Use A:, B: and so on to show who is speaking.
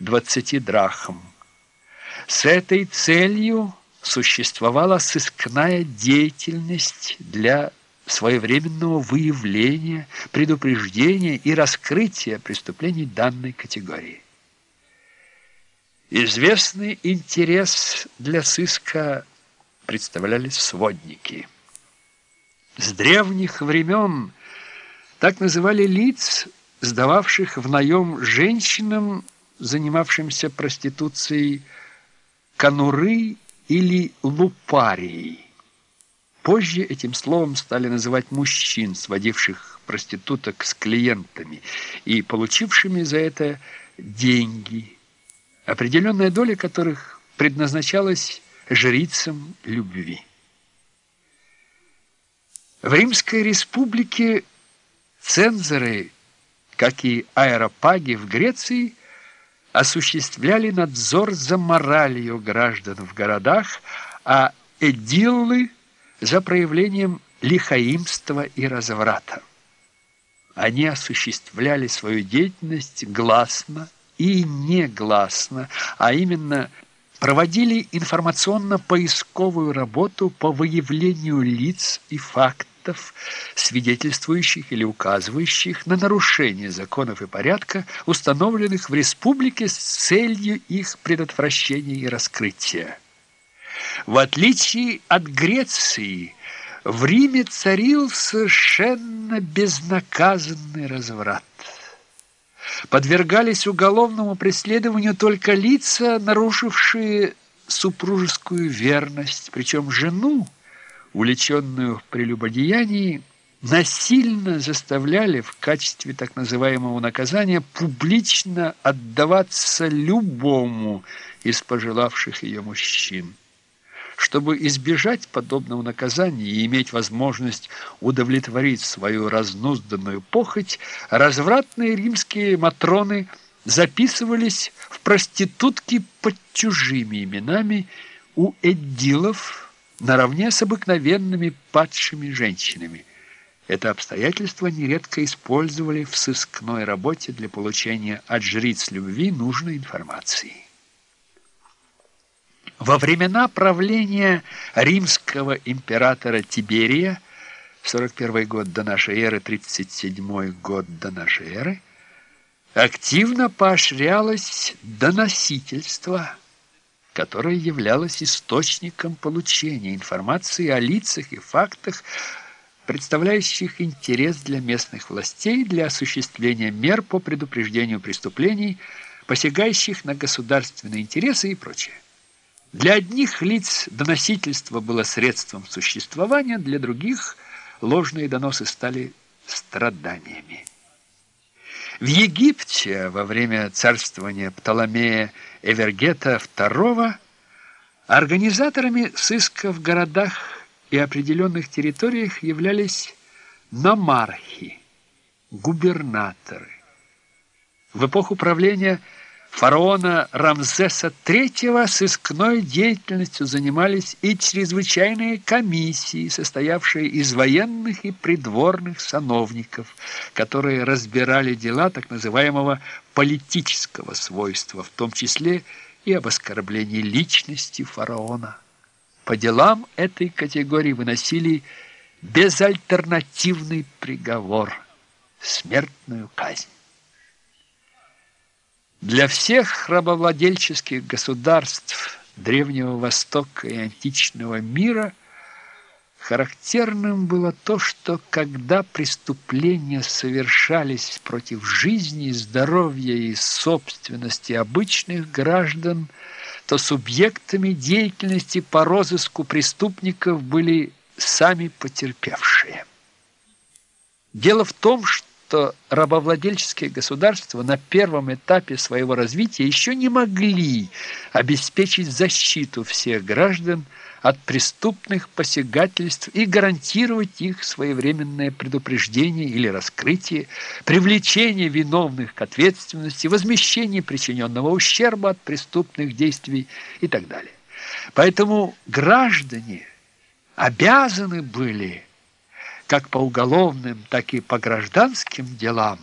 A: 20 драхм. С этой целью существовала сыскная деятельность для своевременного выявления, предупреждения и раскрытия преступлений данной категории. Известный интерес для сыска представляли сводники. С древних времен так называли лиц, сдававших в наем женщинам, занимавшимся проституцией, конуры или лупарией. Позже этим словом стали называть мужчин, сводивших проституток с клиентами и получившими за это деньги, определенная доля которых предназначалась жрицам любви. В Римской республике цензоры, как и аэропаги в Греции, осуществляли надзор за моралью граждан в городах, а эдиллы – за проявлением лихаимства и разврата. Они осуществляли свою деятельность гласно и негласно, а именно проводили информационно-поисковую работу по выявлению лиц и фактов, свидетельствующих или указывающих на нарушение законов и порядка, установленных в республике с целью их предотвращения и раскрытия. В отличие от Греции, в Риме царил совершенно безнаказанный разврат. Подвергались уголовному преследованию только лица, нарушившие супружескую верность, причем жену, увлеченную в прелюбодеянии, насильно заставляли в качестве так называемого наказания публично отдаваться любому из пожелавших ее мужчин. Чтобы избежать подобного наказания и иметь возможность удовлетворить свою разнузданную похоть, развратные римские матроны записывались в проститутки под чужими именами у эддилов наравне с обыкновенными падшими женщинами. Это обстоятельство нередко использовали в сыскной работе для получения от жриц любви нужной информации. Во времена правления римского императора Тиберия, 41 год до нашей эры, 37 год до нашей эры, активно поощрялось доносительство, которое являлось источником получения информации о лицах и фактах, представляющих интерес для местных властей для осуществления мер по предупреждению преступлений, посягающих на государственные интересы и прочее. Для одних лиц доносительство было средством существования, для других ложные доносы стали страданиями. В Египте во время царствования Птоломея Эвергета II организаторами сыска в городах и определенных территориях являлись намархи, губернаторы. В эпоху правления фараона Рамзеса III сыскной деятельностью занимались и чрезвычайные комиссии, состоявшие из военных и придворных сановников, которые разбирали дела так называемого политического свойства, в том числе и об оскорблении личности фараона. По делам этой категории выносили безальтернативный приговор – смертную казнь. Для всех рабовладельческих государств Древнего Востока и античного мира характерным было то, что когда преступления совершались против жизни, здоровья и собственности обычных граждан, то субъектами деятельности по розыску преступников были сами потерпевшие. Дело в том, что что рабовладельческие государства на первом этапе своего развития еще не могли обеспечить защиту всех граждан от преступных посягательств и гарантировать их своевременное предупреждение или раскрытие, привлечение виновных к ответственности, возмещение причиненного ущерба от преступных действий и так далее. Поэтому граждане обязаны были как по уголовным, так и по гражданским делам